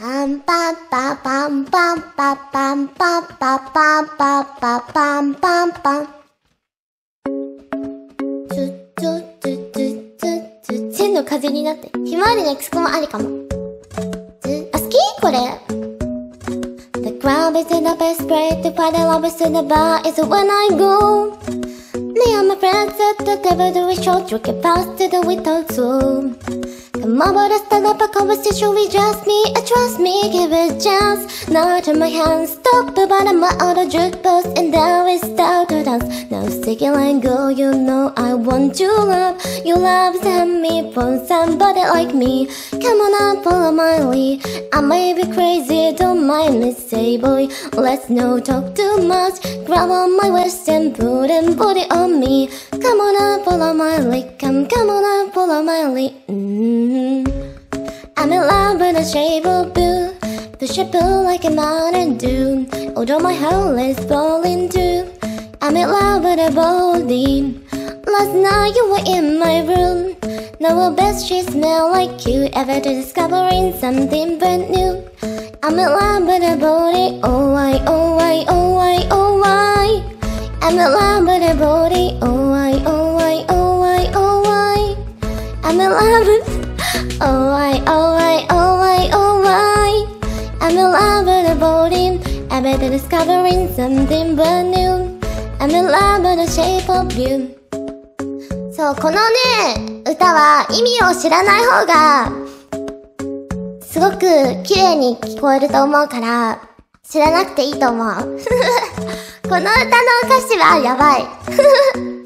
パンパンパパンパンパパンパンパパンパパパンパンパン。つつつつつつ千の風になって。ひまわりのエクスコもありかも。あ、好きこれ。The ground is in the best place to find the lovers in the bar is when I go. Me and my friends at the table do a short drinking fast to the window too. Come on, but I start up a conversation with just me. I trust me, give it a chance. Now turn my hands, stop the bottom of the jukebox, and now we start to dance. Now stick it and go, you know I want you love. You love send me for somebody like me. Come on and follow my lead. I may be crazy, don't mind me, say boy. Let's not talk too much. Grab on my waist and put and body on me. Come on and follow my lead. Come, come on and follow my lead. Mm -hmm. The shape of blue. The shape blue like a mountain dew. Oh, Although my whole is falling too. I'm in love with a body. Last night you were in my room. Now I bet she smell like you. Ever discovering something brand new. I'm in love with a body. Oh why, oh why, oh why, oh why. I'm in love with a body. Oh why, oh why, oh why, oh why. I'm in love with. Oh why, oh why, oh oh. I'm in love with a body. I bet discovering something brand new. I'm in love with the shape of you. そう、このね、歌は意味を知らない方が、すごく綺麗に聞こえると思うから、知らなくていいと思う。この歌の歌詞はやばい。